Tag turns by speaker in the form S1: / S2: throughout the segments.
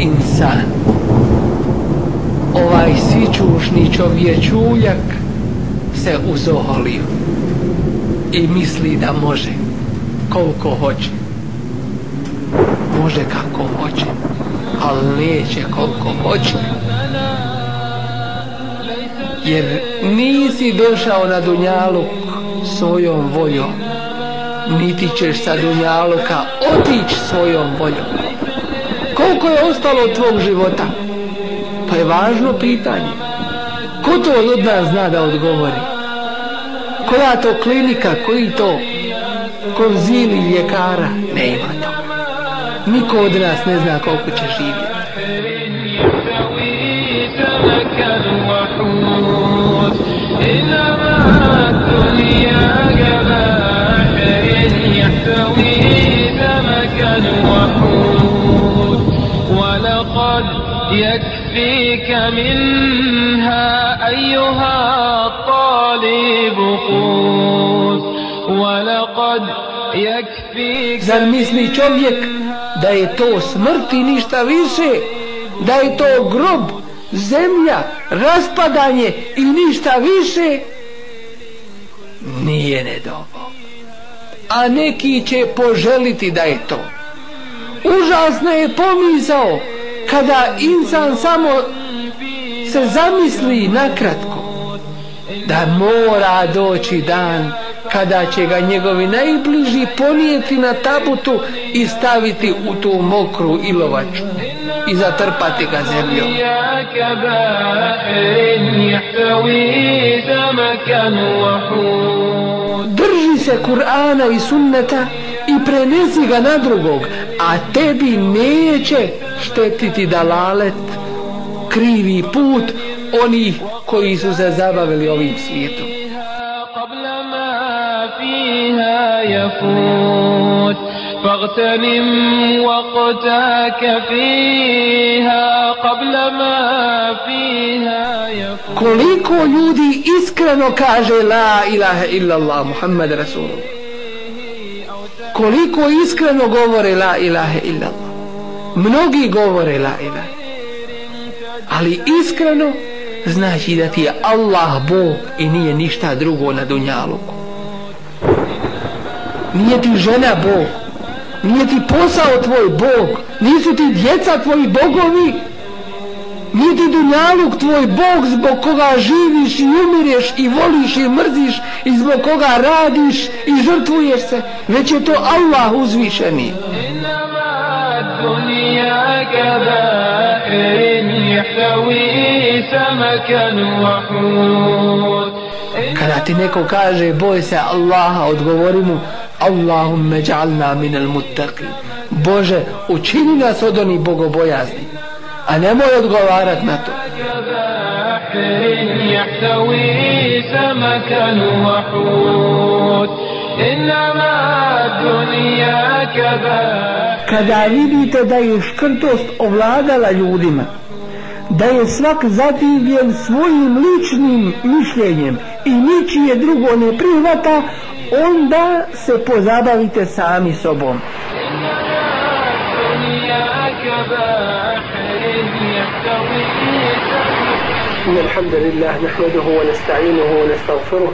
S1: insan. Ovaj sičušni čovječuljak se uzoholio i misli da može koliko hoće. Može kako hoće ali neće koliko hoće. Jer nisi došao na dunjaluk svojom voljom niti ćeš sa dunjaluka otići svojom voljom koliko je ostalo od tvog života? Pa je važno pitanje. Ko to od nas zna da odgovori? Koja to klinika koji to konzili ljekara? Ne ima to. Niko od nas ne zna koliko će živjeti.
S2: يكفيك منها أيها الطالب قوت ولقد يكفيك
S1: Zar misli čovjek da je to smrt i ništa više? Da je to grob, zemlja, raspadanje i ništa više? Nije nedobo. A neki će poželiti da je to. Užasno je pomisao kada insan samo se zamisli nakratko da mora doći dan kada će ga njegovi najbliži ponijeti na tabutu i staviti u tu mokru ilovaču i zatrpati ga zemljom. Drži se Kur'ana i sunneta i prenesi ga na drugog a tebi neće štetiti dalalet krivi put onih koji su se zabavili ovim svijetom
S2: فاغتنم وقتك فيها قبل ما فيها يفوت
S1: koliko ljudi iskreno kaže la ilaha illa Allah Muhammed Rasulullah koliko iskreno govore la ilaha illa Allah mnogi govore la ilaha. Ali iskreno znači da ti je Allah Bog i nije ništa drugo na dunjaluku. Nije ti žena Bog. Nije ti posao tvoj Bog. Nisu ti djeca tvoji bogovi. Nije ti dunjaluk tvoj Bog zbog koga živiš i umireš i voliš i mrziš i zbog koga radiš i žrtvuješ se već je to Allah uzvišeni kada ti neko kaže boj se Allaha odgovori mu Allahumme ja'alna minal muttaqi Bože učini nas od onih bogobojazni a nemoj odgovarat na to kada vidite da je škrtost ovladala ljudima da je svak zadivljen svojim ličnim mišljenjem i ničije drugo ne prihvata onda se pozabavite sami sobom
S3: إن الحمد لله نحمده ونستعينه ونستغفره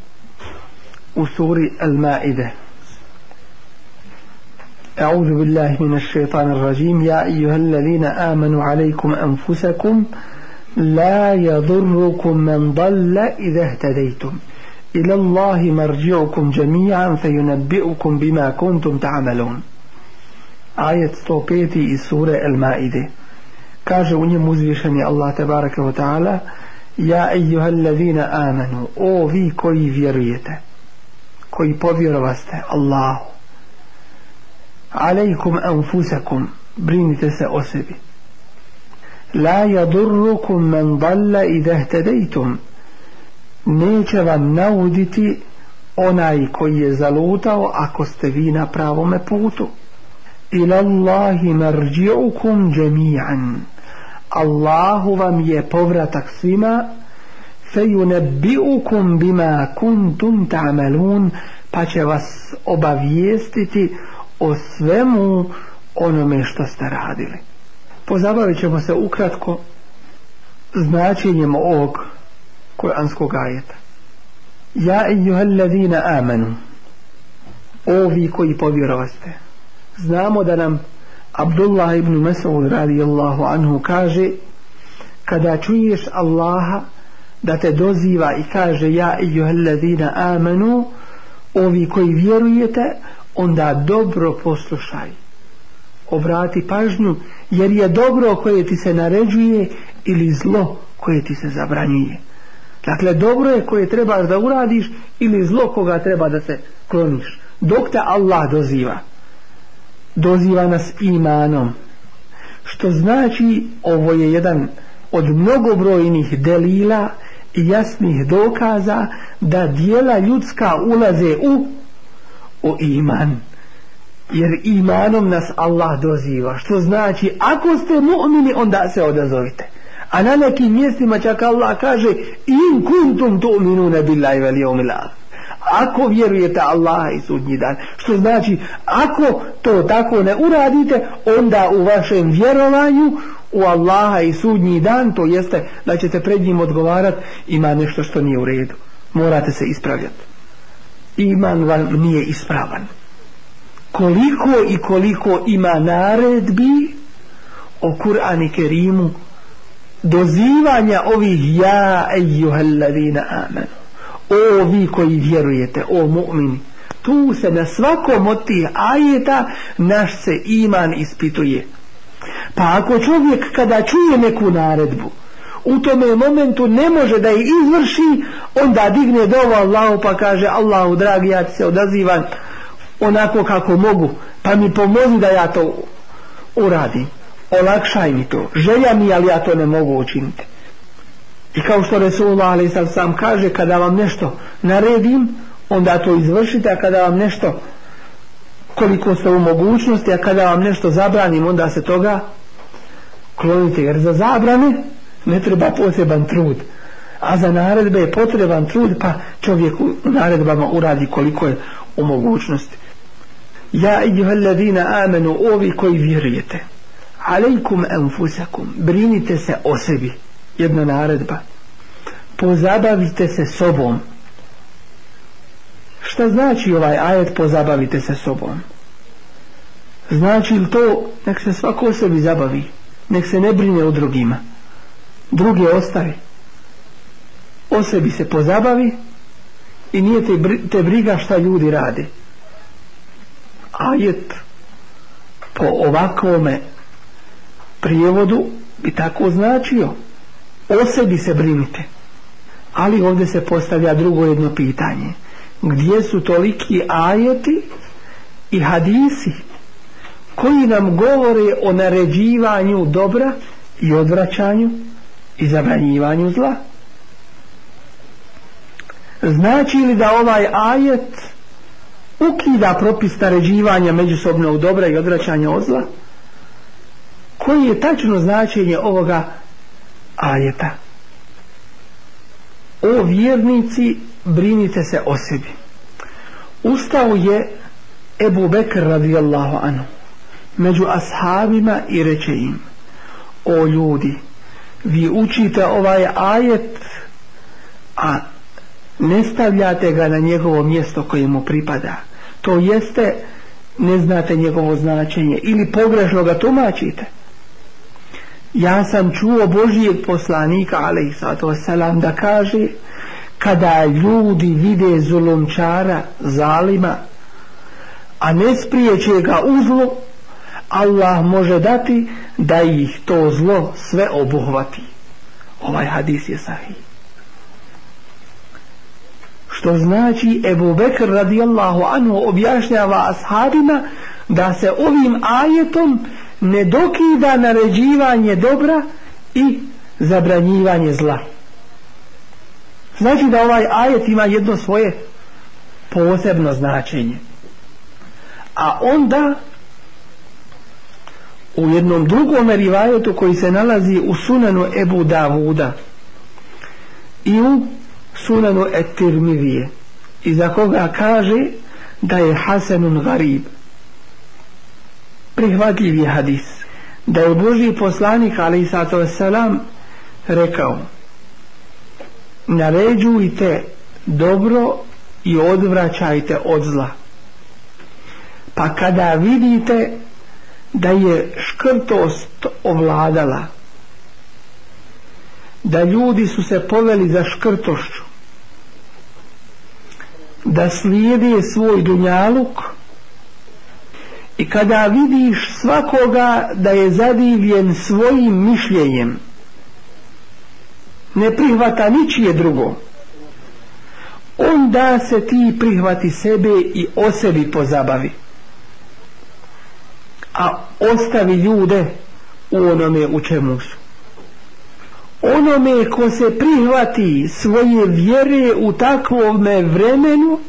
S1: suri Al-Ma'ide أعوذ بالله من الشيطان الرجيم. يا أيها الذين آمنوا عليكم أنفسكم لا يضركم من ضل إذا اهتديتم. إلى الله مرجعكم جميعا فينبئكم بما كنتم تعملون. ajet 105 iz sure El Maide kaže u njemu uzvišeni Allah tabaraka wa ta'ala ja ejuhal ladina amanu o vi koji vjerujete koji povjerovaste Allahu. Alejkum anfusakum brinite se o sebi. La yadurrukum man dalla idha ihtadaytum neće vam nauditi onaj koji je zalutao ako ste vi na pravome putu. Ila Allahi marđi'ukum jami'an. Allahu vam je povratak svima fejunebbi'ukum bima kuntum ta'malun pa će vas obavijestiti o svemu onome što ste radili. Pozabavit ćemo se ukratko značenjem ovog kuranskog ajeta. Ja ejuhel ladina amanu ovi koji povjerovaste znamo da nam Abdullah ibn Mas'ud radijallahu anhu kaže kada čuješ Allaha da te doziva i kaže ja ejuhellazina amanu ovi koji vjerujete onda dobro poslušaj. Obrati pažnju jer je dobro koje ti se naređuje ili zlo koje ti se zabranjuje. Dakle dobro je koje trebaš da uradiš ili zlo koga treba da se kloniš. Dok te Allah doziva. Doziva nas imanom. Što znači ovo je jedan od mnogobrojnih delila i jasnih dokaza da dijela ljudska ulaze u u iman. Jer imanom nas Allah doziva što znači ako ste mu'mini onda se odazovite. A na nekim mjestima čak Allah kaže in kuntum tu'minuna billahi vel yawmil akhir. Ako vjerujete Allaha i sudnji dan. Što znači ako to tako ne uradite onda u vašem vjerovanju u Allaha i sudnji dan to jeste da ćete pred njim odgovarat ima nešto što nije u redu morate se ispravljati iman vam nije ispravan koliko i koliko ima naredbi o Kur'an i Kerimu dozivanja ovih ja ejuhalladina amenu o vi koji vjerujete, o mu'mini. Tu se na svakom od tih ajeta naš se iman ispituje. Pa ako čovjek kada čuje neku naredbu, u tome momentu ne može da je izvrši, onda digne dovo Allahu pa kaže Allahu dragi ja ti se odazivam onako kako mogu, pa mi pomozi da ja to uradim. Olakšaj mi to. Želja mi, ali ja to ne mogu učiniti. I kao što Resulullah ali sam sam kaže kada vam nešto naredim onda to izvršite a kada vam nešto koliko ste u mogućnosti a kada vam nešto zabranim onda se toga klonite. Jer za zabrane ne treba poseban trud. A za naredbe je potreban trud pa čovjek u naredbama uradi koliko je u mogućnosti. Ja iđuhel ladina amenu ovi koji vjerujete alejkum enfusakum brinite se o sebi. Jedna naredba. Pozabavite se sobom šta znači ovaj ajet pozabavite se sobom? Znači li to nek se svako o sebi zabavi nek se ne brine o drugima druge ostavi o sebi se pozabavi i nije te, te briga šta ljudi radi ajet po ovakvome prijevodu bi tako značio o sebi se brinite ali ovdje se postavlja drugo jedno pitanje gdje su toliki ajeti i hadisi koji nam govore o naređivanju dobra i odvraćanju i zabranjivanju zla? Znači li da ovaj ajet ukida propis naređivanja međusobnog dobra i odvraćanja od zla? Koji je tačno značenje ovoga ajeta? O vjernici brinite se o sebi. Ustao je Ebu Bekr radijallahu anhu među ashabima i reče im o ljudi vi učite ovaj ajet a ne stavljate ga na njegovo mjesto koje mu pripada. To jeste ne znate njegovo značenje ili pogrešno ga tumačite. Ja sam čuo Božijeg poslanika alaihissalatu wasalam da kaže kada ljudi vide zulumčara zalima a ne spriječe ga uzlu Allah može dati da ih to zlo sve obuhvati. Ovaj hadis je sahih. Što znači Ebu Bekr radijallahu anhu objašnjava ashabima da se ovim ajetom ne dokida naređivanje dobra i zabranjivanje zla znači da ovaj ajet ima jedno svoje posebno značenje. A onda u jednom drugom rivajetu koji se nalazi u sunanu Ebu Davuda i u sunanu Etirmivije i za koga kaže da je Hasanun Garib prihvatljiv je hadis da je Boži poslanik ali sato selam rekao naređujte dobro i odvraćajte od zla. Pa kada vidite da je škrtost ovladala da ljudi su se poveli za škrtošću da slijede svoj dunjaluk i kada vidiš svakoga da je zadivljen svojim mišljenjem ne prihvata ničije drugo. Onda se ti prihvati sebe i o sebi pozabavi. A ostavi ljude u onome u čemu su. Onome ko se prihvati svoje vjere u takvome vremenu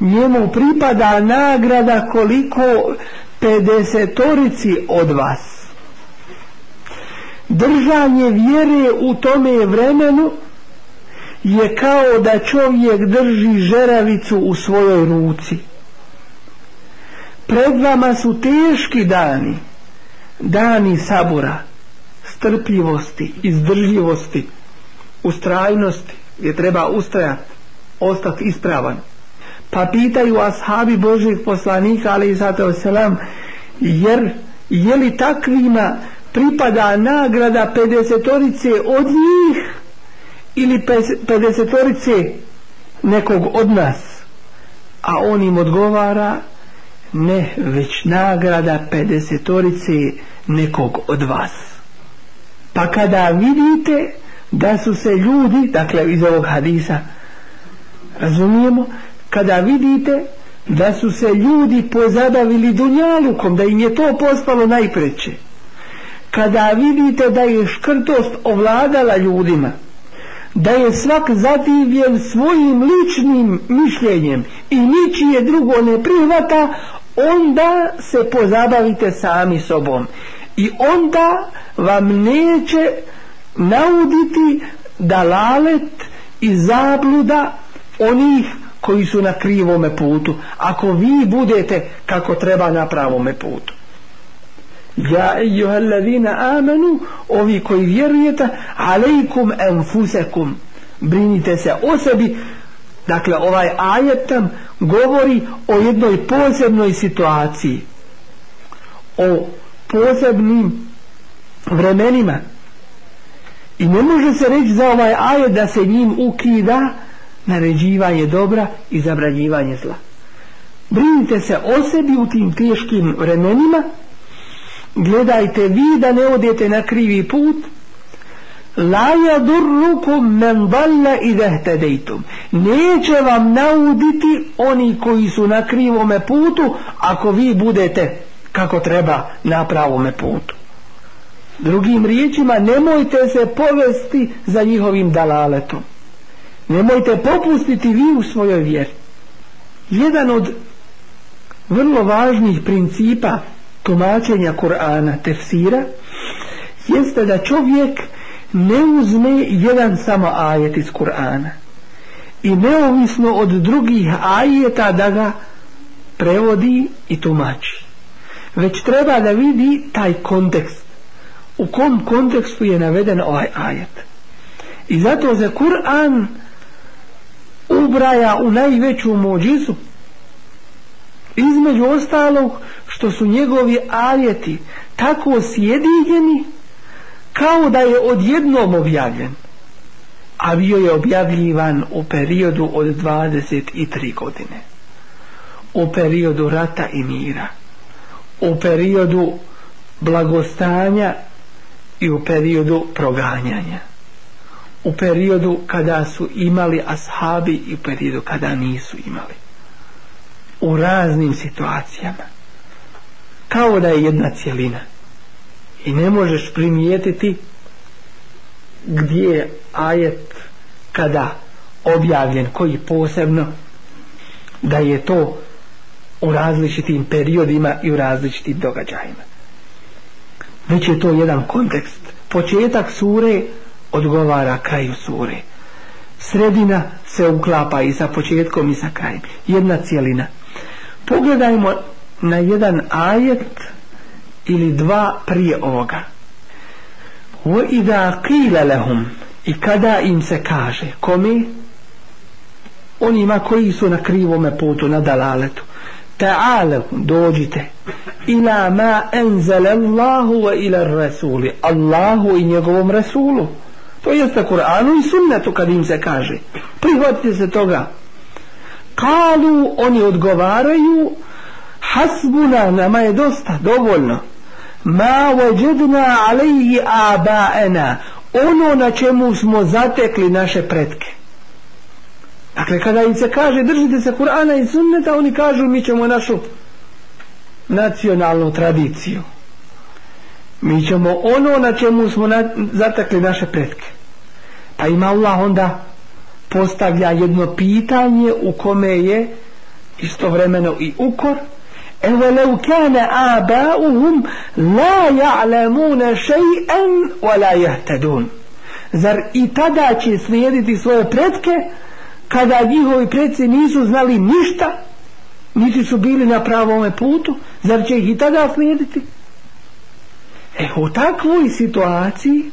S1: njemu pripada nagrada koliko pedesetorici od vas držanje vjere u tome vremenu je kao da čovjek drži žeravicu u svojoj ruci. Pred vama su teški dani dani sabura strpljivosti izdržljivosti ustrajnosti gdje treba ustajati ostati ispravan. Pa pitaju ashabi Božih poslanika ali i zato selam jer je li takvima pripada nagrada 50 od njih ili 50 nekog od nas. A on im odgovara ne već nagrada 50 nekog od vas. Pa kada vidite da su se ljudi dakle iz ovog hadisa razumijemo kada vidite da su se ljudi pozabavili dunjalukom da im je to postalo najpreće kada vidite da je škrtost ovladala ljudima da je svak zadivljen svojim ličnim mišljenjem i ničije drugo ne prihvata onda se pozabavite sami sobom. I onda vam neće nauditi dalalet i zabluda onih koji su na krivome putu ako vi budete kako treba na pravome putu ja ejuhalladina amanu ovi koji vjerujete alejkum enfusekum. Brinite se o sebi. Dakle ovaj ajetam govori o jednoj posebnoj situaciji. O posebnim vremenima. I ne može se reći za ovaj ajet da se njim ukida naređivanje dobra i zabranjivanje zla. Brinite se o sebi u tim teškim vremenima gledajte vi da ne odete na krivi put la yadurrukum men dalla idha ihtadaytum. Neće vam nauditi oni koji su na krivome putu ako vi budete kako treba na pravome putu. Drugim riječima nemojte se povesti za njihovim dalaletom. Nemojte popustiti vi u svojoj vjeri. Jedan od vrlo važnih principa tumačenja Kur'ana tefsira jeste da čovjek ne uzme jedan samo ajet iz Kur'ana i neovisno od drugih ajeta da ga prevodi i tumači. Već treba da vidi taj kontekst u kom kontekstu je naveden ovaj ajet. I zato se Kur'an ubraja u najveću mođizu između ostalog što su njegovi ajeti tako sjedinjeni kao da je odjednom objavljen. A bio je objavljivan u periodu od 23 godine. U periodu rata i mira. U periodu blagostanja i u periodu proganjanja. U periodu kada su imali ashabi i u periodu kada nisu imali. U raznim situacijama kao da je jedna cijelina i ne možeš primijetiti gdje je ajet kada objavljen koji posebno da je to u različitim periodima i u različitim događajima. Već je to jedan kontekst. Početak sure odgovara kraju sure. Sredina se uklapa i sa početkom i sa krajem. Jedna cijelina pogledajmo na jedan ajet ili dva prije ovoga. Wa idha qila lahum i kada im se kaže kome? Onima koji su na krivome putu na dalaletu. Ta'ala dođite. Ila ma enzale Allahu wa ila rasuli. Allahu i njegovom rasulu. To jeste Kur'anu i sunnetu kad im se kaže. Prihvatite se toga. Kalu oni odgovaraju hasbuna nama je dosta dovoljno. Ma wajedna alaihi abaena ono na čemu smo zatekli naše pretke. Dakle kada im se kaže držite se Kur'ana i sunneta oni kažu mi ćemo našu nacionalnu tradiciju. Mi ćemo ono na čemu smo na, zatekli naše pretke. Pa ima Allah onda postavlja jedno pitanje u kome je istovremeno i ukor أولو كان آباؤهم لا يعلمون شيئا ولا يهتدون zar i tada će slijediti svoje pretke kada njihovi predci nisu znali ništa niti su bili na pravom putu zar će ih i tada slijediti e u takvoj situaciji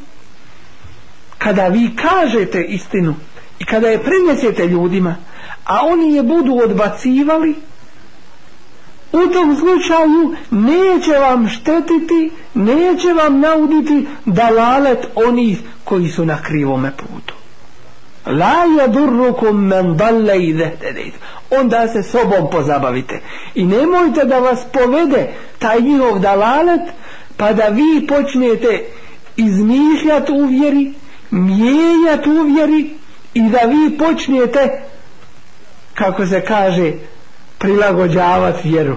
S1: kada vi kažete istinu i kada je prenesete ljudima a oni je budu odbacivali u tom slučaju neće vam štetiti, neće vam nauditi dalalet onih koji su na krivome putu. La yadurrukum man dalla idha. Onda se sobom pozabavite i nemojte da vas povede taj njihov dalalet pa da vi počnete izmišljati u vjeri, mijenjati u vjeri i da vi počnete kako se kaže prilagođavati vjeru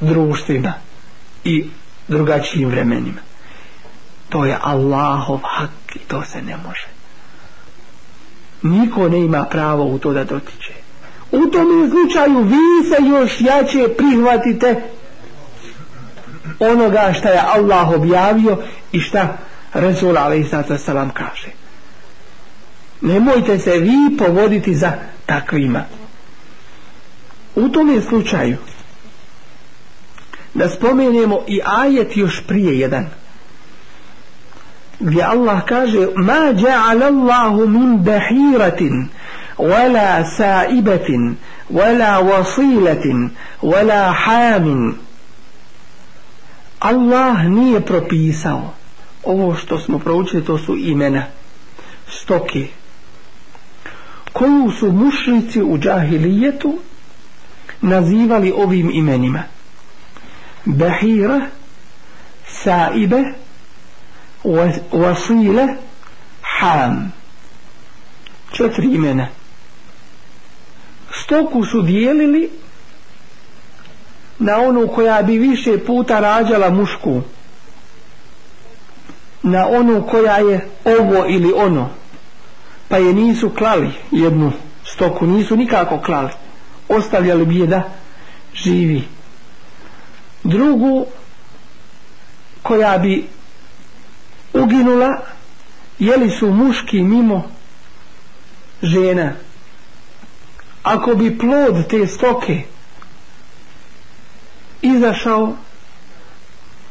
S1: društvima i drugačijim vremenima. To je Allahov hak i to se ne može. Niko ne ima pravo u to da dotiče. U tom slučaju vi se još jače prihvatite onoga što je Allah objavio i šta Resul alaih salam kaže. Nemojte se vi povoditi za takvima u tom slučaju. Da spomenemo i ajet još prije jedan gdje Allah kaže ma ja'ala Allahu min bahiratin wala sa'ibatin wala wasilatin wala hamin. Allah nije propisao ovo što smo proučili to su imena stoke. Koju su mušnici u džahilijetu nazivali ovim imenima. Behir Saibe Wasile Ham. Četiri imena. Stoku su dijelili na onu koja bi više puta rađala mušku. Na onu koja je ovo ili ono. Pa je nisu klali jednu stoku nisu nikako klali ostavljali bi je da živi. Drugu koja bi uginula jeli su muški mimo žena? Ako bi plod te stoke izašao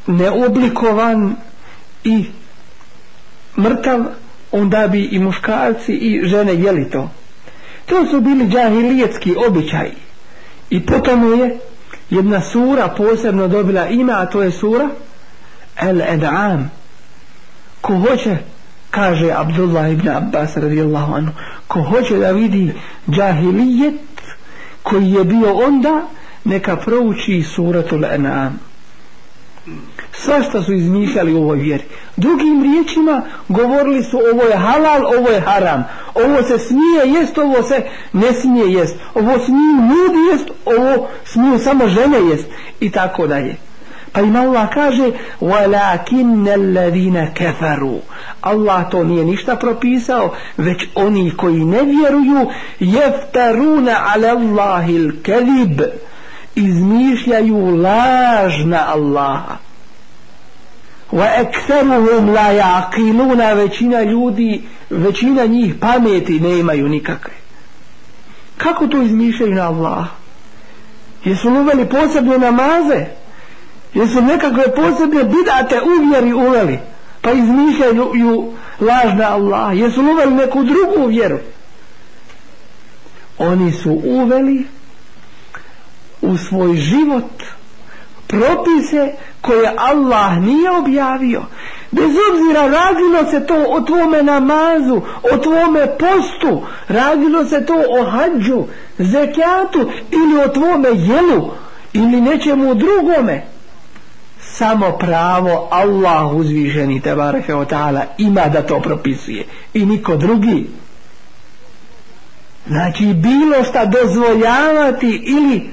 S1: neoblikovan i mrtav onda bi i muškarci i žene jeli to to su bili džahilijetski običaji i potom je jedna sura posebno dobila ime, a to je sura Al-Ed'am. Ko hoće, kaže Abdullah ibn Abbas radijallahu anhu, ko hoće da vidi džahilijet koji je bio onda, neka prouči suratul An'am svašta su izmišljali u ovoj vjeri drugim riječima govorili su ovo je halal, ovo je haram ovo se smije jest, ovo se ne smije jest ovo smiju ljudi jest, ovo smiju samo žene jest i tako dalje pa im Allah kaže وَلَكِنَّ الَّذِينَ كَفَرُوا Allah to nije ništa propisao već oni koji ne vjeruju يَفْتَرُونَ عَلَى اللَّهِ الْكَذِبِ izmišljaju laž na Allaha. Wa ekseruhum la yaqiluna većina ljudi većina njih pameti ne imaju nikakve. Kako to izmišljaju na Allah jesu uveli posebne namaze? Jesu nekakve posebne bidate uvjeri uveli? Pa izmišljaju laž na Allah jesu uveli neku drugu vjeru? Oni su uveli u svoj život propise koje Allah nije objavio. Bez obzira radilo se to o tvome namazu o tvome postu radilo se to o hađu zekijatu ili o tvome jelu ili nečemu drugome samo pravo Allah uzvišeni te o ta'ala ima da to propisuje. I niko drugi. Znači bilo šta dozvoljavati ili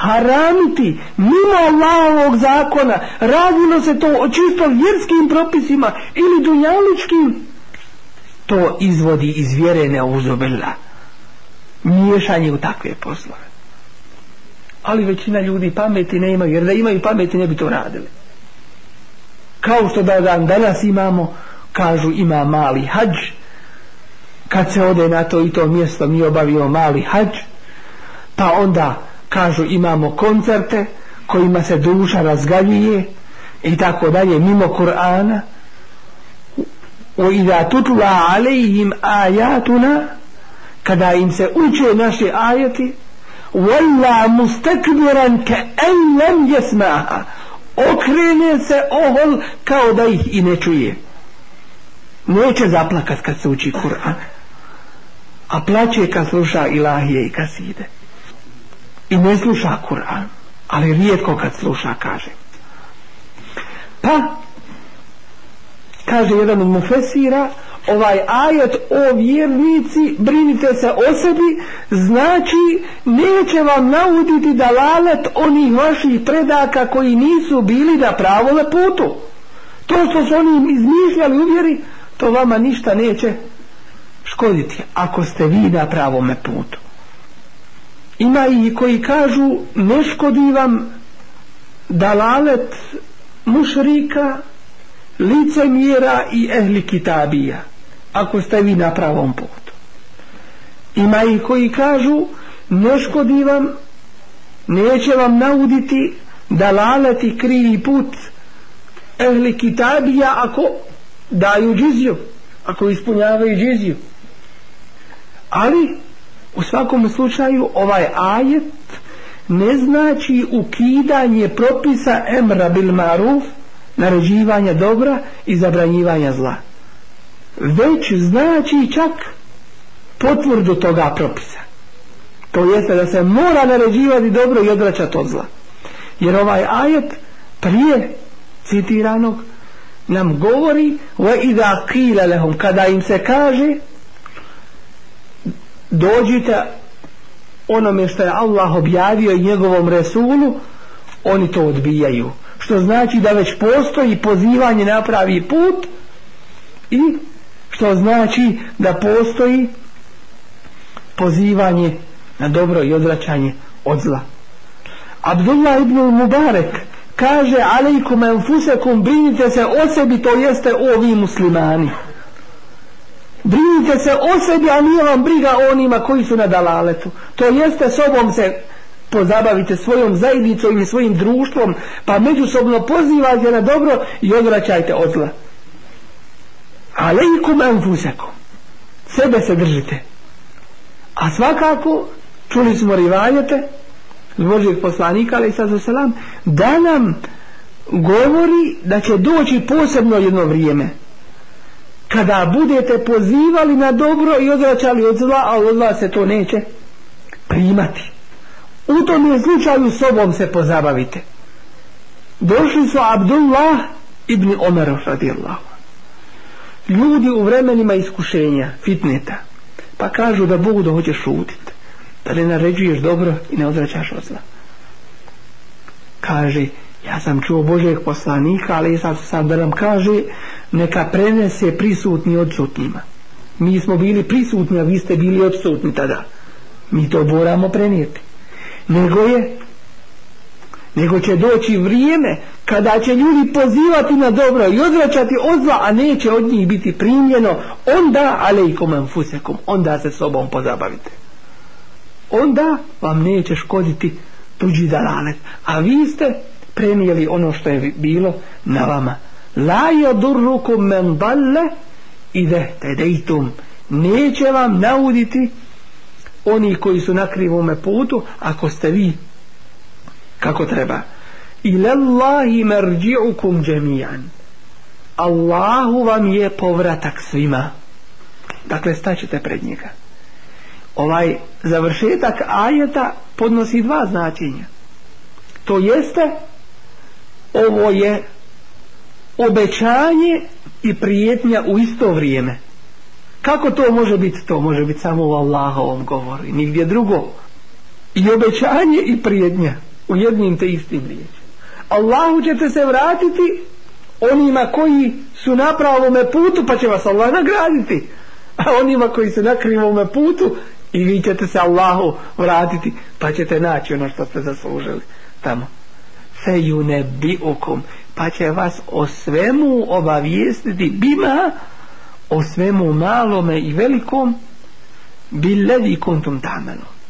S1: haramiti mimo Allahovog zakona. Radilo se to o čisto vjerskim propisima ili dunjaličkim to izvodi iz vjere neuzobila miješanje u takve poslove. Ali većina ljudi pameti ne imaju jer da imaju pameti ne bi to radili. Kao što da dan danas imamo kažu ima mali hađ. Kad se ode na to i to mjesto mi obavimo mali hađ pa onda kažu imamo koncerte kojima se duša razgaljuje i tako dalje mimo Kur'ana. O idha tutla alejhim ajatuna kada im se uče naše ajati walla mustakbiran ka en lem jesmaha okrene se ohol kao da ih i ne čuje. Neće zaplakat kad se uči Kur'an. A plaće kad sluša ilahije i kaside i ne sluša Kur'an. Ali rijetko kad sluša kaže. Pa kaže jedan od mufesira ovaj ajet o vjernici brinite se o sebi znači neće vam nauditi da lalet onih vaših predaka koji nisu bili na pravole putu. To što su oni izmišljali uvjeri to vama ništa neće škoditi ako ste vi na pravome putu ima i koji kažu ne škodi vam dalalet mušrika licemjera i ehli kitabija ako ste vi na pravom putu. Ima i koji kažu ne škodi vam neće vam nauditi dalalet i krivi put ehli kitabija ako daju džiziju ako ispunjavaju džiziju ali u svakom slučaju ovaj ajet ne znači ukidanje propisa emra bil maruf naređivanja dobra i zabranjivanja zla. Već znači čak potvrdu toga propisa. To jeste da se mora naređivati dobro i odvraćati od zla. Jer ovaj ajet prije citiranog nam govori wa idha qila lahum kada im se kaže dođite onome što je Allah objavio i njegovom Resulu oni to odbijaju. Što znači da već postoji pozivanje na pravi put i što znači da postoji pozivanje na dobro i odvraćanje od zla. Abdullah ibn Mubarek kaže alejkum enfusekum brinite se o sebi to jeste ovi muslimani brinite se o sebi a nije vam briga o onima koji su na dalaletu. To jeste sobom se pozabavite svojom zajednicom i svojim društvom pa međusobno pozivajte na dobro i odvraćajte od zla. Alejkum anfusakum. sebe se držite. A svakako čuli smo rivajete Božijeg poslanika ali sad selam da nam govori da će doći posebno jedno vrijeme kada budete pozivali na dobro i odvraćali od zla, a od zla se to neće primati. U tom je slučaju sobom se pozabavite. došli su Abdullah ibn Omer radijallahu ljudi u vremenima iskušenja fitneta pa kažu da Bog da hoćeš šutit da ne naređuješ dobro i ne odvraćaš od zla kaže ja sam čuo Božeg poslanika ali sad sam da nam kaže neka prenese prisutni odsutnima. Mi smo bili prisutni a vi ste bili odsutni tada. Mi to moramo prenijeti. Nego je nego će doći vrijeme kada će ljudi pozivati na dobro i odvraćati od zla a neće od njih biti primljeno. Onda alejkom enfusekom onda se sobom pozabavite. Onda vam neće škoditi tuđi dalalet. A vi ste prenijeli ono što je bilo na vama la yadurrukum men dalle ide tedejtum neće vam nauditi oni koji su na krivome putu ako ste vi kako treba. Ilallahi marji'ukum jami'an. Allahu vam je povratak svima. Dakle staćete pred njega. Ovaj završetak ajeta podnosi dva značenja. To jeste ovo je obećanje i prijetnja u isto vrijeme. Kako to može biti? To može biti samo u Allahovom govoru i nigdje drugo. I obećanje i prijetnja u jednim te istim riječima. Allahu ćete se vratiti onima koji su na pravome putu pa će vas Allah nagraditi. A onima koji su na krivome putu i vi ćete se Allahu vratiti pa ćete naći ono što ste zaslužili tamo fe bi pa će vas o svemu obavijestiti. Bima o svemu malome i velikom biledi kontum tamenu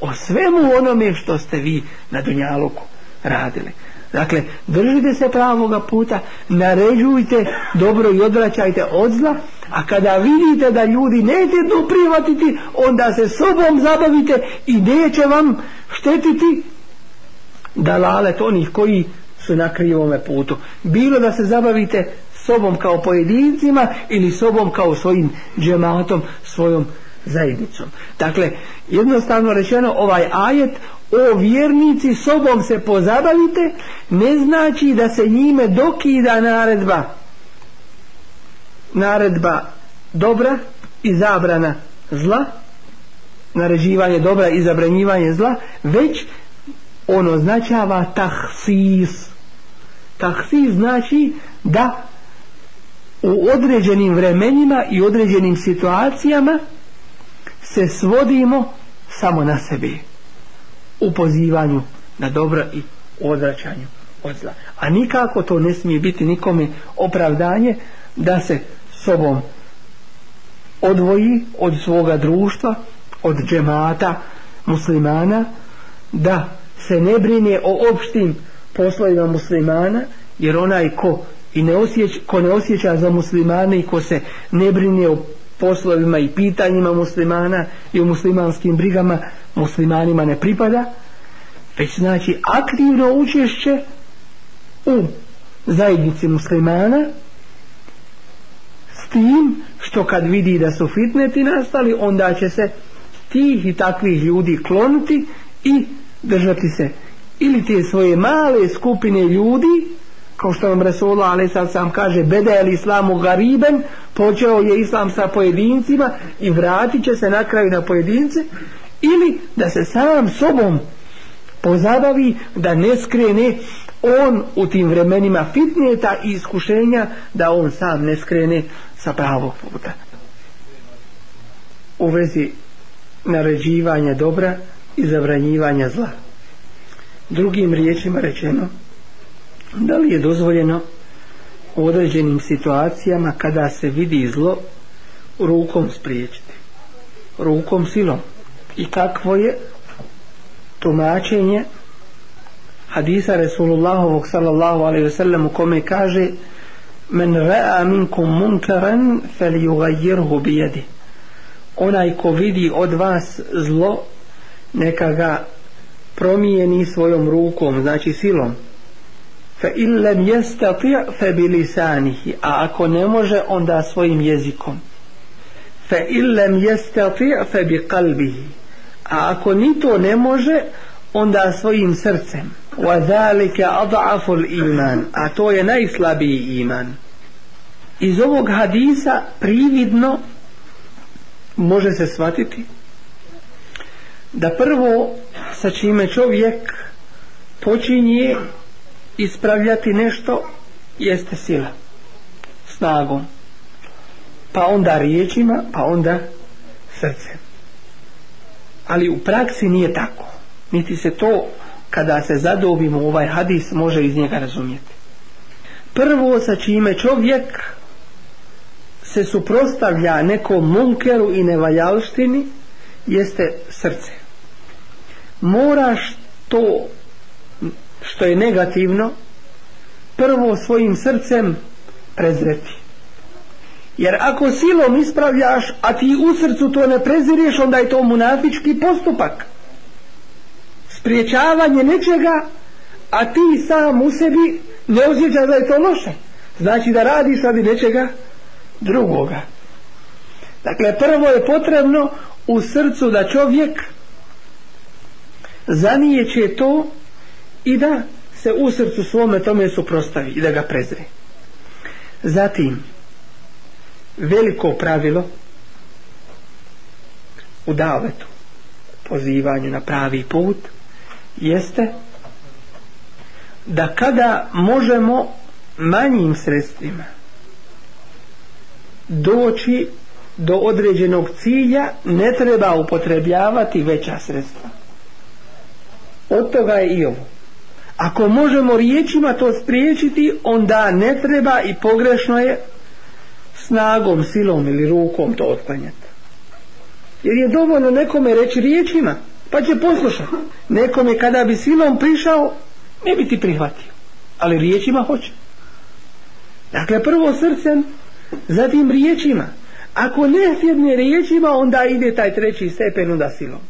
S1: o svemu onome što ste vi na Dunjaluku radili. Dakle držite se pravoga puta naređujte dobro i odvraćajte od zla a kada vidite da ljudi neće to prihvatiti onda se sobom zabavite i neće vam štetiti dalalet onih koji su na krivome putu. Bilo da se zabavite sobom kao pojedincima ili sobom kao svojim džematom svojom zajednicom. Dakle jednostavno rečeno ovaj ajet o vjernici sobom se pozabavite ne znači da se njime dokida naredba. Naredba dobra i zabrana zla naređivanje dobra i zabranjivanje zla već ono označava tahsis tahsis znači da u određenim vremenima i određenim situacijama se svodimo samo na sebi u pozivanju na dobro i odvraćanju od zla. A nikako to ne smije biti nikome opravdanje da se sobom odvoji od svoga društva, od džemata muslimana, da se ne brine o opštim poslovima muslimana, jer onaj ko i ne osjeća, ko ne osjeća za muslimane i ko se ne brine o poslovima i pitanjima muslimana i o muslimanskim brigama muslimanima ne pripada već znači aktivno učešće u zajednici muslimana s tim što kad vidi da su fitneti nastali onda će se tih i takvih ljudi kloniti i držati se. Ili te svoje male skupine ljudi kao što vam Resulullah ali sad sam kaže bede el islamu gariben počeo je islam sa pojedincima i vratit će se na kraju na pojedince ili da se sam sobom pozabavi da ne skrene on u tim vremenima fitneta i iskušenja da on sam ne skrene sa pravog puta. U vezi naređivanja dobra i zabranjivanja zla. Drugim riječima rečeno da li je dozvoljeno u određenim situacijama kada se vidi zlo rukom spriječiti rukom silom? I kakvo je tumačenje hadisa Resulullahovog sallallahu alaihi ve sellem u kome kaže men ra'a minkum munkaran fel yughayyirhu bi yadi onaj ko vidi od vas zlo neka ga promijeni svojom rukom, znači silom. Fa illam yastati fa bi lisanihi, a ako ne može onda svojim jezikom. Fa illam yastati fa bi qalbihi, a ako ni to ne može onda svojim srcem. Wa zalika ad'afu iman a to je najslabiji iman. Iz ovog hadisa prividno može se shvatiti da prvo sa čime čovjek počinje ispravljati nešto jeste sila snagom pa onda riječima pa onda srcem. Ali u praksi nije tako. Niti se to kada se zadobimo ovaj hadis može iz njega razumjeti. Prvo sa čime čovjek se suprostavlja nekom munkeru i nevaljalštini jeste srce moraš to što je negativno prvo svojim srcem prezreti. Jer ako silom ispravljaš a ti u srcu to ne prezireš onda je to munafički postupak. Spriječavanje nečega a ti sam u sebi ne osjećaš da je to loše. Znači da radiš radi nečega drugoga. Dakle prvo je potrebno u srcu da čovjek zanijeće to i da se u srcu svome tome suprostavi i da ga prezre. Zatim veliko pravilo u davetu pozivanju na pravi put jeste da kada možemo manjim sredstvima doći do određenog cilja ne treba upotrebljavati veća sredstva od toga je i ovo. Ako možemo riječima to spriječiti onda ne treba i pogrešno je snagom, silom ili rukom to otklanjati. Jer je dovoljno nekome reći riječima pa će poslušati. Nekome kada bi silom prišao ne bi ti prihvatio ali riječima hoće. Dakle prvo srcem zatim riječima. Ako ne sjedne riječima onda ide taj treći stepen onda silom.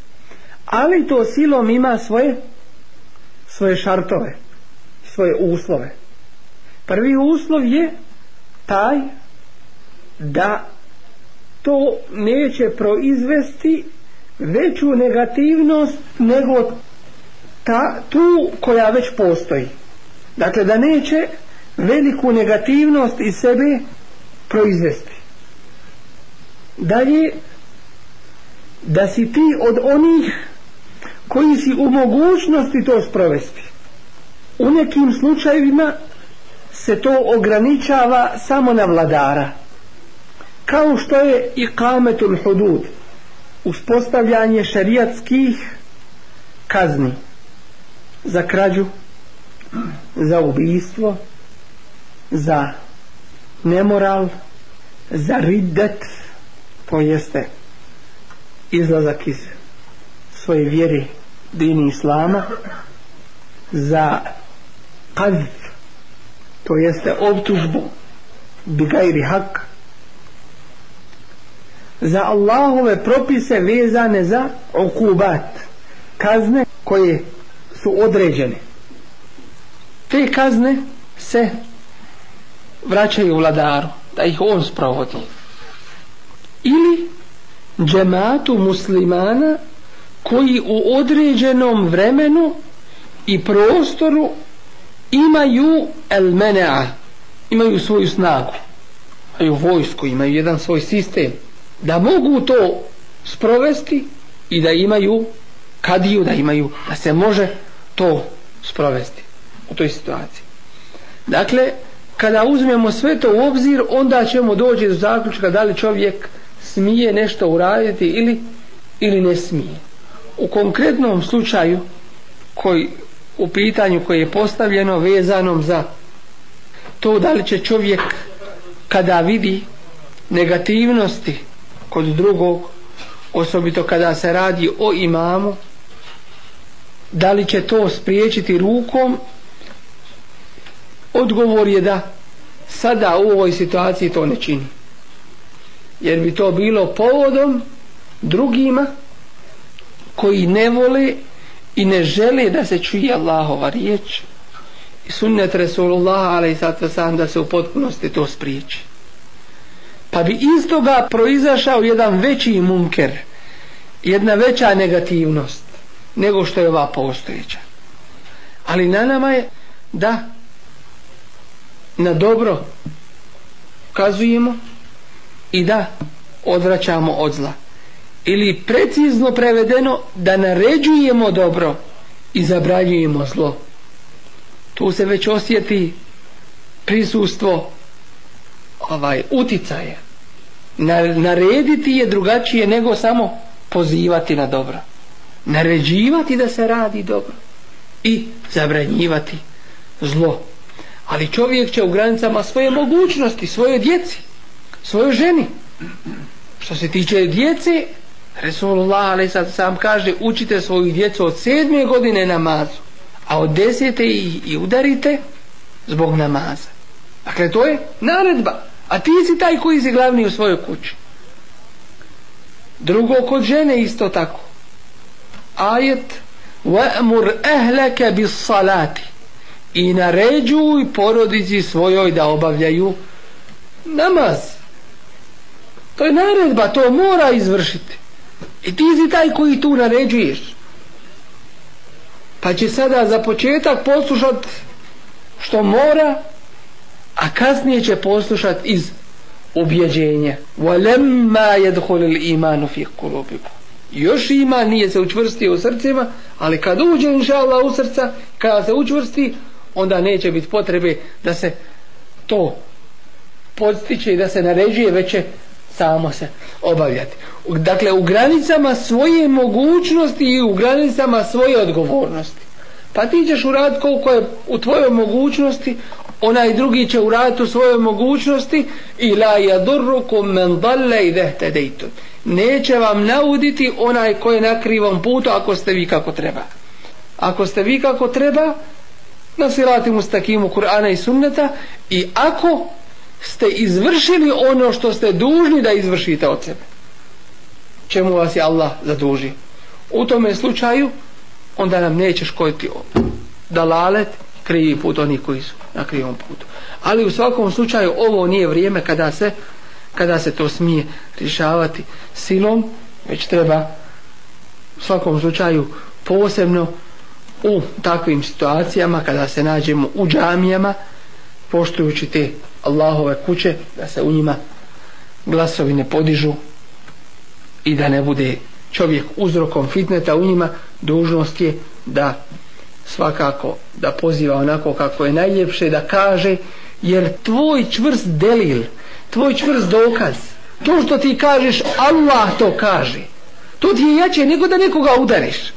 S1: Ali to silom ima svoje svoje šartove svoje uslove. Prvi uslov je taj da to neće proizvesti veću negativnost nego ta, tu koja već postoji. Dakle da neće veliku negativnost iz sebe proizvesti. Dalje da si ti od onih koji si u mogućnosti to sprovesti. U nekim slučajevima se to ograničava samo na vladara. Kao što je i kametul hudud uspostavljanje šarijatskih kazni za krađu za ubijstvo za nemoral za riddet to jeste izlazak iz svoje vjere dini islama za qadh to jeste obtužbu bigajri hak za Allahove propise vezane za okubat kazne koje su određene. Te kazne se vraćaju vladaru da ih on sprovodi. Ili džematu muslimana koji u određenom vremenu i prostoru imaju el menea imaju svoju snagu imaju vojsku, imaju jedan svoj sistem da mogu to sprovesti i da imaju kadiju, da imaju da se može to sprovesti u toj situaciji. Dakle kada uzmemo sve to u obzir onda ćemo doći do zaključka da li čovjek smije nešto uraditi ili ili ne smije u konkretnom slučaju koji u pitanju koje je postavljeno vezanom za to da li će čovjek kada vidi negativnosti kod drugog osobito kada se radi o imamu da li će to spriječiti rukom? Odgovor je da sada u ovoj situaciji to ne čini. Jer bi to bilo povodom drugima koji ne vole i ne žele da se čuje Allahova riječ i sunnet Resulullah ali sad da se u potpunosti to spriječi. Pa bi iz toga proizašao jedan veći munker jedna veća negativnost nego što je ova postojeća. Ali na nama je da na dobro ukazujemo i da odvraćamo od zla ili precizno prevedeno da naređujemo dobro i zabranjujemo zlo. Tu se već osjeti prisustvo ovaj uticaje narediti je drugačije nego samo pozivati na dobro. Naređivati da se radi dobro i zabranjivati zlo. Ali čovjek će u granicama svoje mogućnosti svoje djeci svojoj ženi. Što se tiče djece Resulullah ali sad sam kaže učite svoju djecu od sedme godine namazu a od desete ih i udarite zbog namaza. Dakle to je naredba. A ti si taj koji si glavni u svojoj kući. Drugo kod žene isto tako. Ajet wa'mur أَهْلَكَ bis salati i naređuj porodici svojoj da obavljaju namaz. To je naredba to mora izvršiti i ti si taj koji tu naređuješ. Pa će sada za početak poslušat što mora a kasnije će poslušat iz ubjeđenja. Walamma yadkhulu al-iman fi qulubikum. Još ima nije se učvrstio u srcima ali kad uđe inša Allah u srca kada se učvrsti onda neće biti potrebe da se to podstiče i da se naređuje već će samo se obavljati. Dakle u granicama svoje mogućnosti i u granicama svoje odgovornosti. Pa ti ćeš uraditi koliko je u tvojoj mogućnosti onaj drugi će uraditi u svojoj mogućnosti i la yadurrukum men dalle i dehte dejtun neće vam nauditi onaj koji je na krivom putu ako ste vi kako treba. Ako ste vi kako treba na sirati mustakimu Kur'ana i sunneta i ako ste izvršili ono što ste dužni da izvršite od sebe. Čemu vas je Allah zaduži u tome slučaju onda nam neće škoditi dalalet krivi put oni koji su na krivom putu. Ali u svakom slučaju ovo nije vrijeme kada se kada se to smije rješavati silom već treba u svakom slučaju posebno u takvim situacijama kada se nađemo u džamijama poštujući te Allahove kuće da se u njima glasovi ne podižu i da ne bude čovjek uzrokom fitneta u njima dužnost je da svakako da poziva onako kako je najljepše da kaže jer tvoj čvrst delil tvoj čvrst dokaz to što ti kažeš Allah to kaže. To ti je jače nego da nekoga udariš.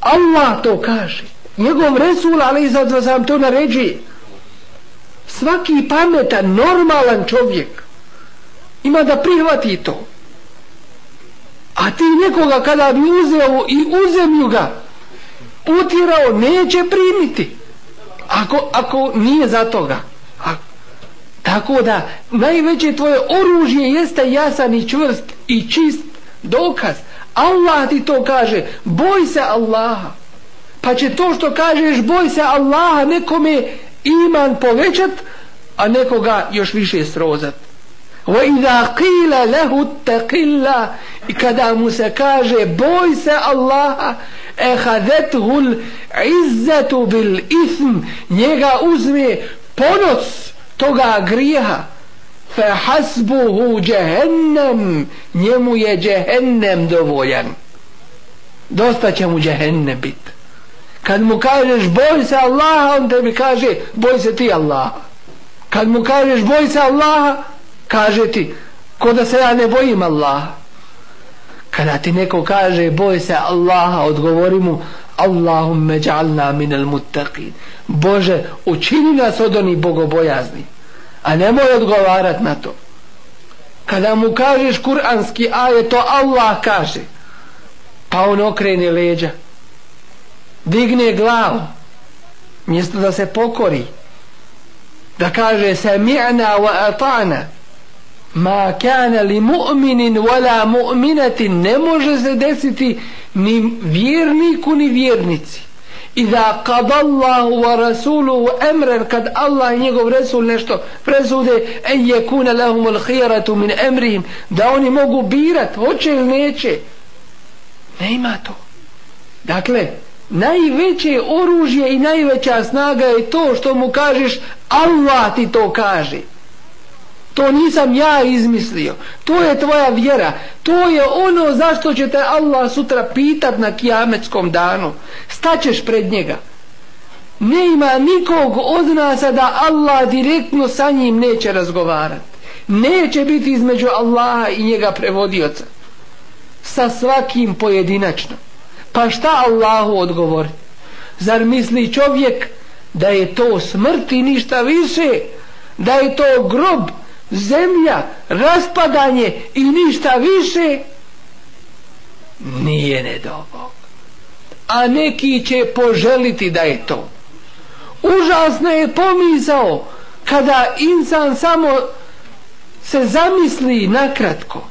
S1: Allah to kaže. Njegov Resul ali za to naređuje svaki pametan normalan čovjek ima da prihvati to. A ti nekoga kada bi uzeo i uzemlju ga utirao neće primiti. Ako, ako nije za toga. A, tako da najveće tvoje oružje jeste jasan i čvrst i čist dokaz. Allah ti to kaže boj se Allaha. Pa će to što kažeš boj se Allaha nekome iman povećat a nekoga još više srozat وَإِذَا قِيلَ لَهُ اتَّقِ اللَّهِ i kada mu se kaže boj se Allaha ehadethul izzetu bil ism njega uzme ponos toga grijeha fe hasbuhu jehennem njemu je jehennem dovoljan dosta će mu jehennem bit kad mu kažeš boj se Allaha on tebi kaže boj se ti Allaha. Kad mu kažeš boj se Allaha kaže ti ko da se ja ne bojim Allaha. Kada ti neko kaže boj se Allaha odgovori mu Allahumme ja'alna minal muttaqin. Bože učini nas od onih bogobojazni a nemoj odgovarat na to. Kada mu kažeš kuranski aje to Allah kaže. Pa on okrene leđa digne glavu mjesto da se pokori da kaže sami'na wa ata'na. Ma kana li mu'minin wala mu'minatin. Ne može se desiti ni vjerniku ni vjernici. Iza kad Allahu wa rasuluhu emren kad Allah i njegov Resul nešto presude en yakuna lahum al-khiyaratu min amrihim da oni mogu birat hoće ili neće. Ne ima to. Dakle najveće oružje i najveća snaga je to što mu kažeš Allah ti to kaže. To nisam ja izmislio. To je tvoja vjera. To je ono zašto će te Allah sutra pitat na kijametskom danu. Staćeš pred njega. Ne ima nikog od nas da Allah direktno sa njim neće razgovarati neće biti između Allaha i njega prevodioca sa svakim pojedinačno pa šta Allahu odgovor? Zar misli čovjek da je to smrt i ništa više? Da je to grob zemlja raspadanje i ništa više? Nije nedobog. A neki će poželiti da je to. Užasno je pomisao kada insan samo se zamisli nakratko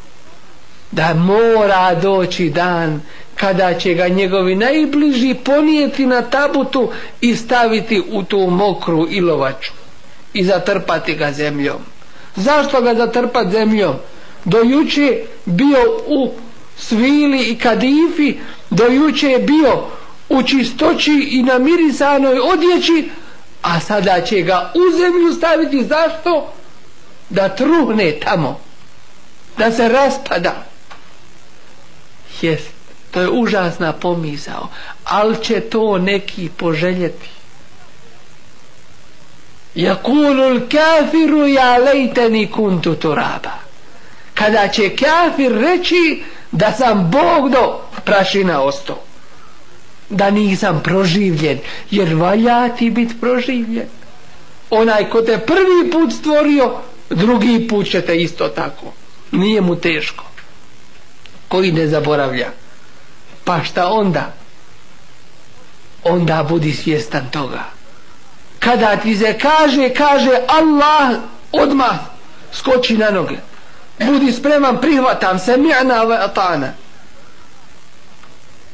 S1: da mora doći dan kada će ga njegovi najbliži ponijeti na tabutu i staviti u tu mokru ilovaču i zatrpati ga zemljom. Zašto ga zatrpati zemljom? Do juče bio u svili i kadifi, do juče je bio u čistoći i na mirisanoj odjeći, a sada će ga u zemlju staviti. Zašto? Da truhne tamo. Da se raspada. Jest to je užasna pomisao ali će to neki poželjeti. Jakulul kafiru ja lejteni kuntu turaba. Kada će kafir reći da sam Bog do prašina ostao da nisam proživljen jer valja ti biti proživljen. Onaj ko te prvi put stvorio drugi put će te isto tako. Nije mu teško. Koji ne zaboravlja pa šta onda? Onda budi svjestan toga. Kada ti se kaže kaže Allah odmah skoči na noge. Budi spreman prihvatam se mi'na ve atana.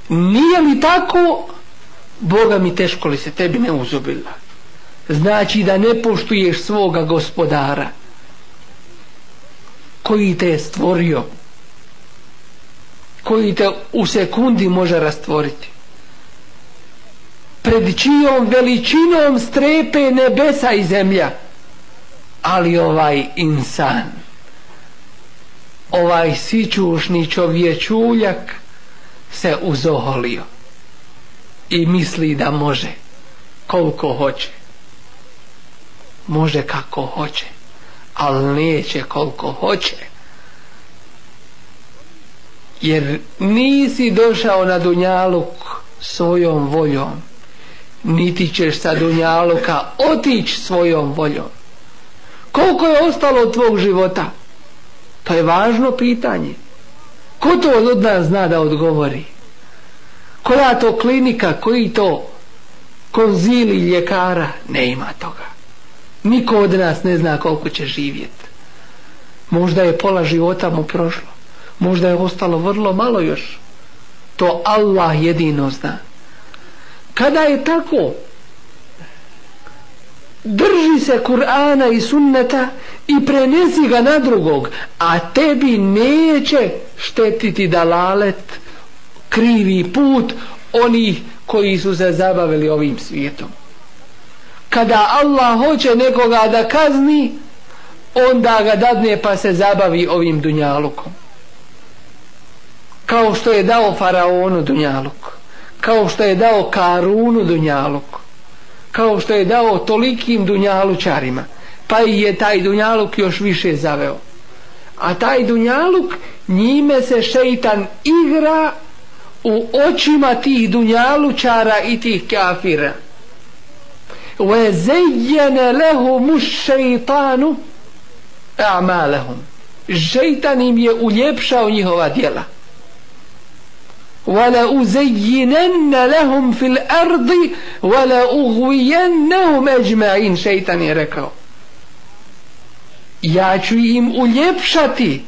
S1: Nije li tako? Boga mi teško li se tebi ne uzobila znači da ne poštuješ svoga gospodara koji te je stvorio koji te u sekundi može rastvoriti. Pred čijom veličinom strepe nebesa i zemlja. Ali ovaj insan ovaj sićušni čovječuljak se uzoholio i misli da može koliko hoće. Može kako hoće ali neće koliko hoće jer nisi došao na dunjaluk svojom voljom niti ćeš sa dunjaluka otići svojom voljom. Koliko je ostalo od tvog života? To je važno pitanje. Ko to od nas zna da odgovori? Koja to klinika koji to konzili ljekara? Ne ima toga. Niko od nas ne zna koliko će živjeti možda je pola života mu prošlo možda je ostalo vrlo malo još. To Allah jedino zna. Kada je tako drži se Kur'ana i sunneta i prenesi ga na drugog a tebi neće štetiti dalalet krivi put onih koji su se zabavili ovim svijetom. Kada Allah hoće nekoga da kazni onda ga dadne pa se zabavi ovim dunjalukom kao što je dao faraonu dunjaluk. Kao što je dao karunu dunjaluk. Kao što je dao tolikim dunjalučarima. Pa i je taj dunjaluk još više zaveo. A taj dunjaluk njime se šeitan igra u očima tih dunjalučara i tih kafira. وَزَيَّنَ لَهُمُ الشَّيْطَانُ أَعْمَالَهُمْ. Šeitan im je uljepšao njihova djela. ولا أزينن لهم في الأرض ولا أغوينهم أجمعين شيطان يركو ja ću im uljepšati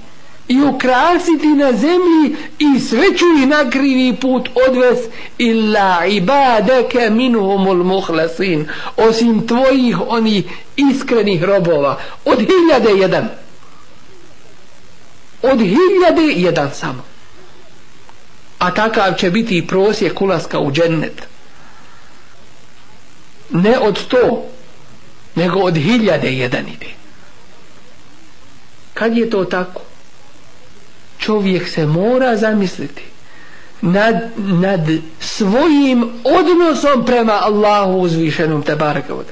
S1: i ukrasiti na zemlji i sve ću ih na krivi put odves illa ibadeke minhumul muhlasin osim tvojih onih iskrenih robova od hiljade jedan od hiljade jedan samo a takav će biti i prosjek ulaska u džennet. Ne od sto nego od hiljade jedan ide kad je to tako? Čovjek se mora zamisliti nad, nad svojim odnosom prema Allahu uzvišenom te baraka od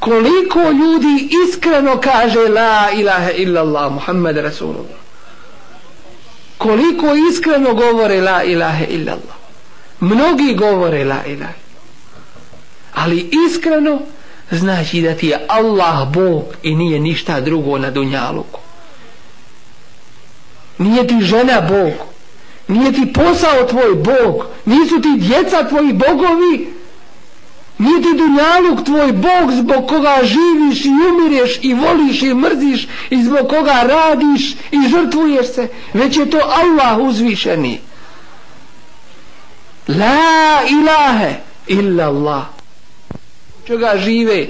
S1: koliko ljudi iskreno kaže la ilaha illallah Muhammed Rasulullah koliko iskreno govore la ilahe illallah. Mnogi govore la ilahe ali iskreno znači da ti je Allah Bog i nije ništa drugo na dunjaluku. Nije ti žena Bog. Nije ti posao tvoj Bog. Nisu ti djeca tvoji bogovi nije ti dunjaluk tvoj Bog zbog koga živiš i umireš i voliš i mrziš i zbog koga radiš i žrtvuješ se već je to Allah uzvišeni. La ilahe illa Allah čega žive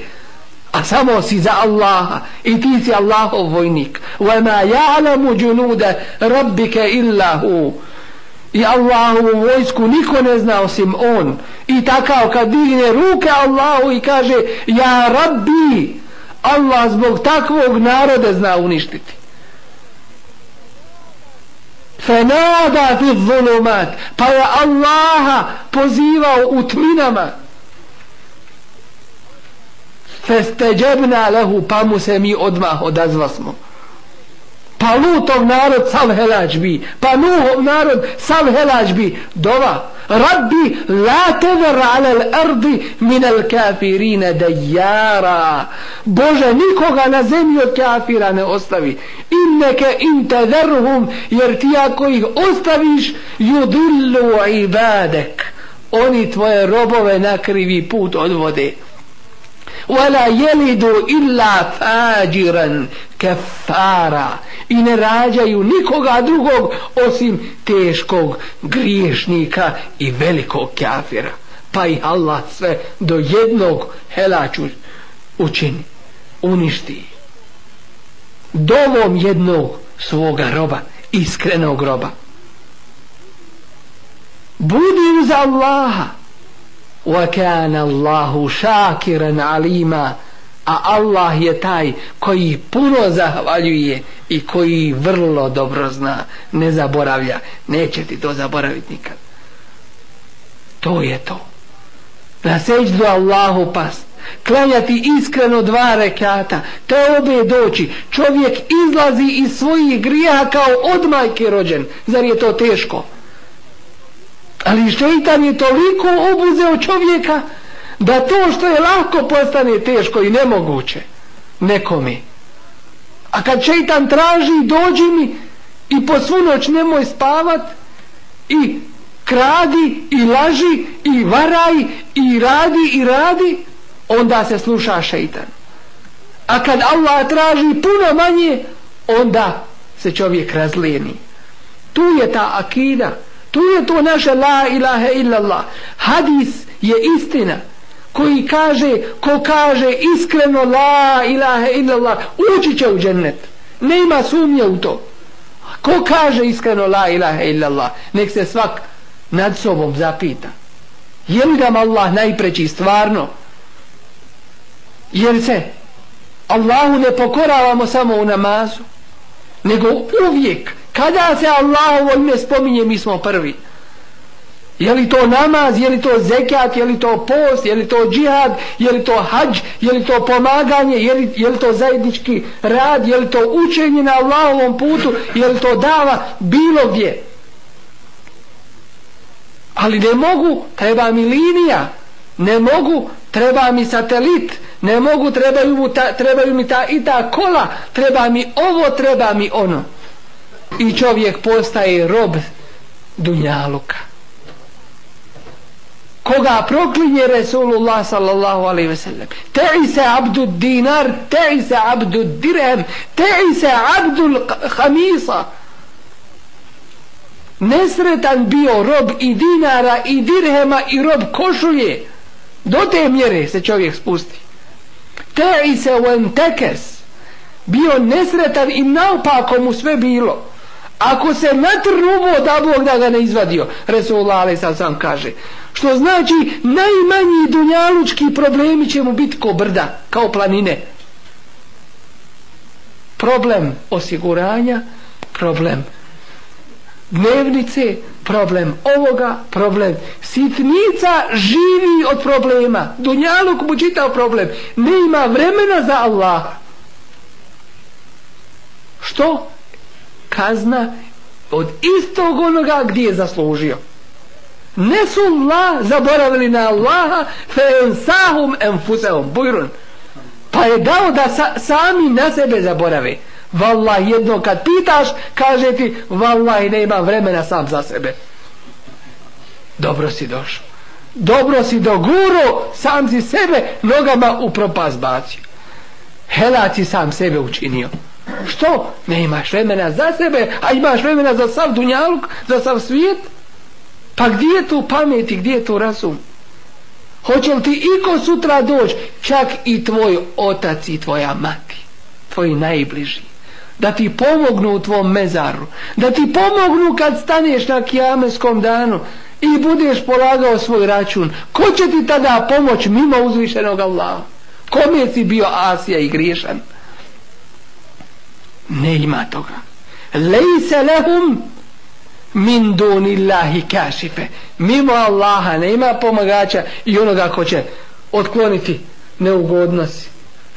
S1: a samo si za Allaha i ti si Allahov vojnik. Wa ma ja'lamu junuda rabbika illa hu i Allahovu vojsku niko ne zna osim on. I takav kad digne ruke Allahu i kaže ja rabbi Allah zbog takvog naroda zna uništiti. Fenada fi zulumat. Pa je Allaha pozivao u tminama. Festeđebna lehu pa mu se mi odmah odazvasmo pa Lutov narod sav helađbi, pa Nuhov narod sav helađbi, dova Rabbi la tever ala l'ardi min al kafirina dajjara Bože nikoga na zemlji od kafira ne ostavi. Inneke in tederhum jer ti ako ih ostaviš judillu ibadek. Oni tvoje robove na krivi put odvode. ولا يلد إلا فاجرا كفارا i ne rađaju nikoga drugog osim teškog griješnika i velikog kafira pa i Allah sve do jednog helaču učini uništi dovom jednog svoga roba iskrenog roba budi uz Allaha وَكَانَ اللَّهُ شَاكِرًا عَلِيمًا a Allah je taj koji puno zahvaljuje i koji vrlo dobro zna ne zaboravlja neće ti to zaboraviti nikad to je to na seđu Allahu past klanjati iskreno dva rekata te obe doći čovjek izlazi iz svojih grija kao od majke rođen zar je to teško Ali šeitan je toliko obuzeo čovjeka da to što je lako postane teško i nemoguće nekome. A kad šeitan traži dođi mi i po svu noć nemoj spavat i kradi i laži i varaj i radi i radi onda se sluša šeitan. A kad Allah traži puno manje onda se čovjek razlijeni tu je ta akida tu je to naše la ilaha illallah. Hadis je istina koji kaže ko kaže iskreno la ilaha illallah ući će u džennet. Ne ima sumnje u to. Ko kaže iskreno la ilaha illallah nek se svak nad sobom zapita je li nam Allah najpreći stvarno? Jer se Allahu ne pokoravamo samo u namazu nego uvijek kada se Allahovo ime spominje mi smo prvi je li to namaz, je li to zekat, je li to post, je li to džihad, je li to hađ, je li to pomaganje, je li, je li to zajednički rad, je li to učenje na Allahovom putu, je li to dava bilo gdje. Ali ne mogu, treba mi linija, ne mogu, treba mi satelit, ne mogu, trebaju, mu ta, trebaju mi ta i ta kola, treba mi ovo, treba mi ono. I čovjek postaje rob dunjaluka. Koga proklinje Resulullah sallallahu alaihi ve sellem te'ise abdu dinar te'ise abdu dirhem te'ise abdu khamisa nesretan bio rob i dinara i dirhema i rob košuje do te mjere se čovjek spusti. Te'i se tekes. Bio nesretan i naopako mu sve bilo ako se natrnuo da Bog da ga ne izvadio Resulullah alaihi sam kaže Što znači najmanji dunjalučki problemi će mu biti ko brda, kao planine. Problem osiguranja, problem dnevnice, problem ovoga, problem sitnica živi od problema. Dunjaluk mu čitao problem. Ne ima vremena za Allah. Što? Kazna od istog onoga gdje je zaslužio. Ne su Allah zaboravili na Allaha fe ensahum enfusehum. Bujrun. Pa je dao da sa, sami na sebe zaborave. Wallah jedno kad pitaš kaže ti Wallah ne imam vremena sam za sebe. Dobro si došao. Dobro si do guru, sam si sebe nogama u propast bacio. helaci sam sebe učinio. Što? Ne imaš vremena za sebe, a imaš vremena za sav dunjaluk, za sav svijet? Pa gdje je tu pamet i gdje je tu razum? Hoće li ti iko sutra doći, čak i tvoj otac i tvoja mati, tvoji najbliži, da ti pomognu u tvom mezaru, da ti pomognu kad staneš na kijameskom danu i budeš polagao svoj račun, ko će ti tada pomoć mimo uzvišenog Allaha? Kome si bio Asija i griješan? Ne ima toga. Lejse lehum min dunillahi kašife. Mimo Allaha ne ima pomagača i onoga ko će otkloniti neugodnosti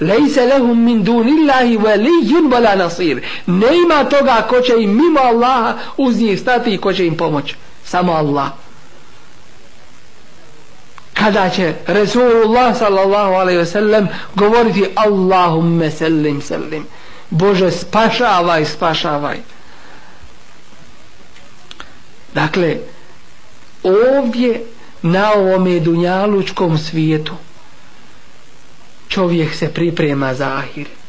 S1: lejse lehum min dunillahi velijun vala nasir. Ne ima toga ko će im mimo Allaha uz njih stati i ko će im pomoći samo Allah. Kada će Resulullah sallallahu alaihi ve sellem govoriti Allahumme sellim sellim Bože spašavaj, spašavaj. Dakle, ovdje na ovome dunjalučkom svijetu čovjek se priprema za ahiret.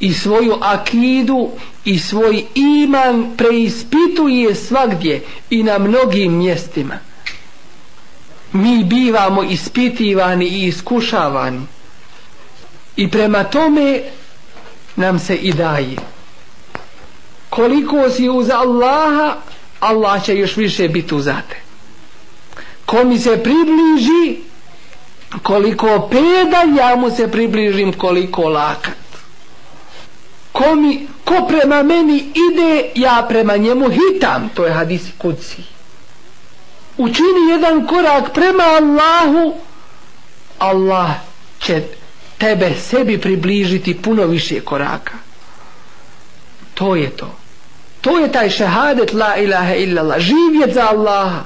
S1: I svoju akidu i svoj iman preispituje svagdje i na mnogim mjestima. Mi bivamo ispitivani i iskušavani. I prema tome nam se i daje. Koliko si uz Allaha Allah će još više biti uzate ko mi se približi koliko pedalj ja mu se približim koliko lakat. Ko, mi, ko prema meni ide ja prema njemu hitam to je hadis kuci učini jedan korak prema Allahu Allah će tebe sebi približiti puno više koraka. To je to. To je taj šehadet la ilaha illallah živjet za Allaha.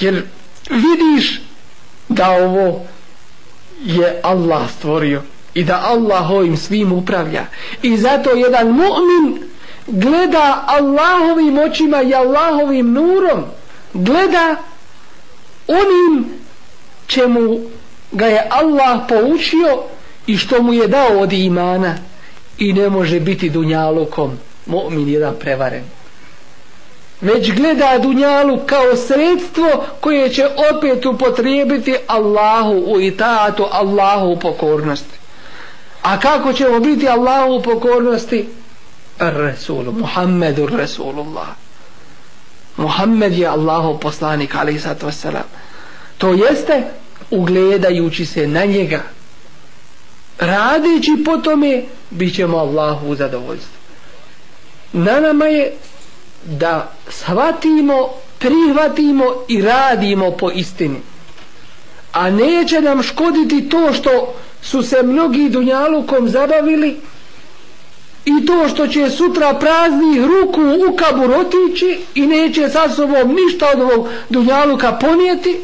S1: Jer vidiš da ovo je Allah stvorio i da Allah ovim svim upravlja. I zato jedan mu'min gleda Allahovim očima i Allahovim nurom gleda onim čemu ga je Allah poučio i što mu je dao od imana. I ne može biti dunjalukom mu'min jedan prevaren. Već gleda dunjalu kao sredstvo koje će opet upotrijebiti Allahu u itaatu Allahu u pokornosti. A kako ćemo biti Allahu u pokornosti? Resulu Muhammedu Resulullah Muhammed je Allahu poslanik ali to jeste ugledajući se na njega. Radeći po tome bit ćemo Allahu u zadovoljstvu. Na nama je da shvatimo prihvatimo i radimo po istini. A neće nam škoditi to što su se mnogi dunjalukom zabavili i to što će sutra praznih ruku u kabur otići i neće sa sobom ništa od ovog dunjaluka ponijeti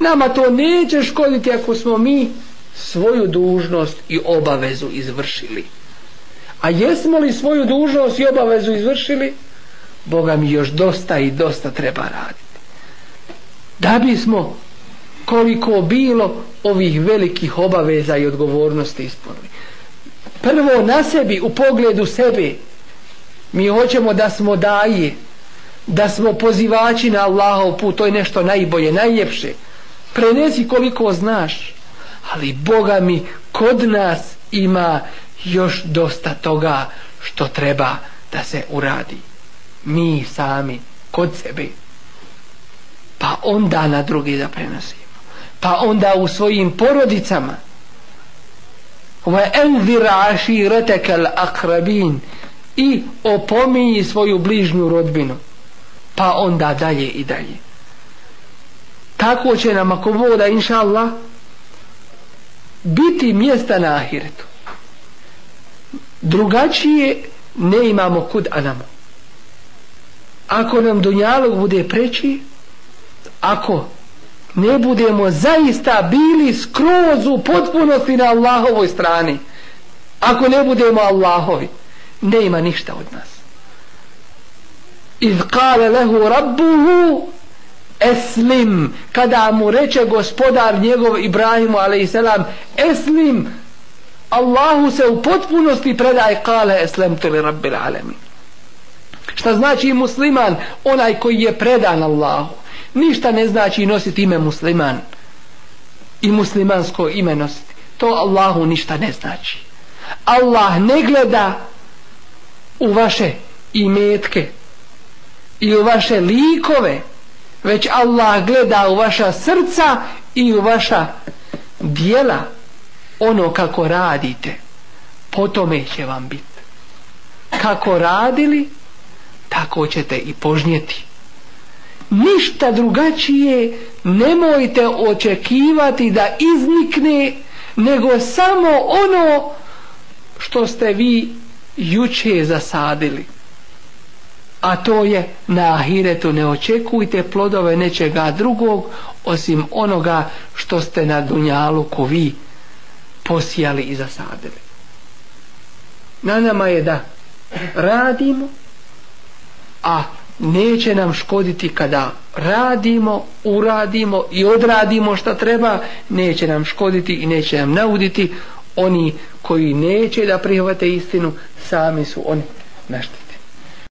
S1: nama to neće škoditi ako smo mi svoju dužnost i obavezu izvršili. A jesmo li svoju dužnost i obavezu izvršili? Boga mi još dosta i dosta treba raditi. Da bismo koliko bilo ovih velikih obaveza i odgovornosti ispunili. Prvo na sebi u pogledu sebe. Mi hoćemo da smo daje da smo pozivači na Allahov put to je nešto najbolje, najljepše prenesi koliko znaš ali Boga mi kod nas ima još dosta toga što treba da se uradi. Mi sami kod sebe. Pa onda na drugi da prenosimo. Pa onda u svojim porodicama. Wa anzir ashirataka i opominji svoju bližnju rodbinu. Pa onda dalje i dalje tako će nam ako voda inša Allah biti mjesta na ahiretu. Drugačije ne imamo kud anamo ako nam dunjalog bude preći ako ne budemo zaista bili skroz u potpunosti na Allahovoj strani ako ne budemo Allahovi ne ima ništa od nas. Iz kale lehu rabbuhu eslim kada mu reče gospodar njegov Ibrahimu a.s. eslim Allahu se u potpunosti predaj kale eslem tuli rabbil alemin šta znači musliman? Onaj koji je predan Allahu. Ništa ne znači nositi ime musliman i muslimansko ime nositi. To Allahu ništa ne znači. Allah ne gleda u vaše imetke i u vaše likove već Allah gleda u vaša srca i u vaša dijela. Ono kako radite po tome će vam biti kako radili tako ćete i požnjeti. Ništa drugačije nemojte očekivati da iznikne nego samo ono što ste vi juče zasadili a to je na ahiretu ne očekujte plodove nečega drugog osim onoga što ste na dunjaluku vi posijali i zasadili na nama je da radimo a neće nam škoditi kada radimo, uradimo i odradimo šta treba, neće nam škoditi i neće nam nauditi oni koji neće da prihvate istinu, sami su oni naštiti.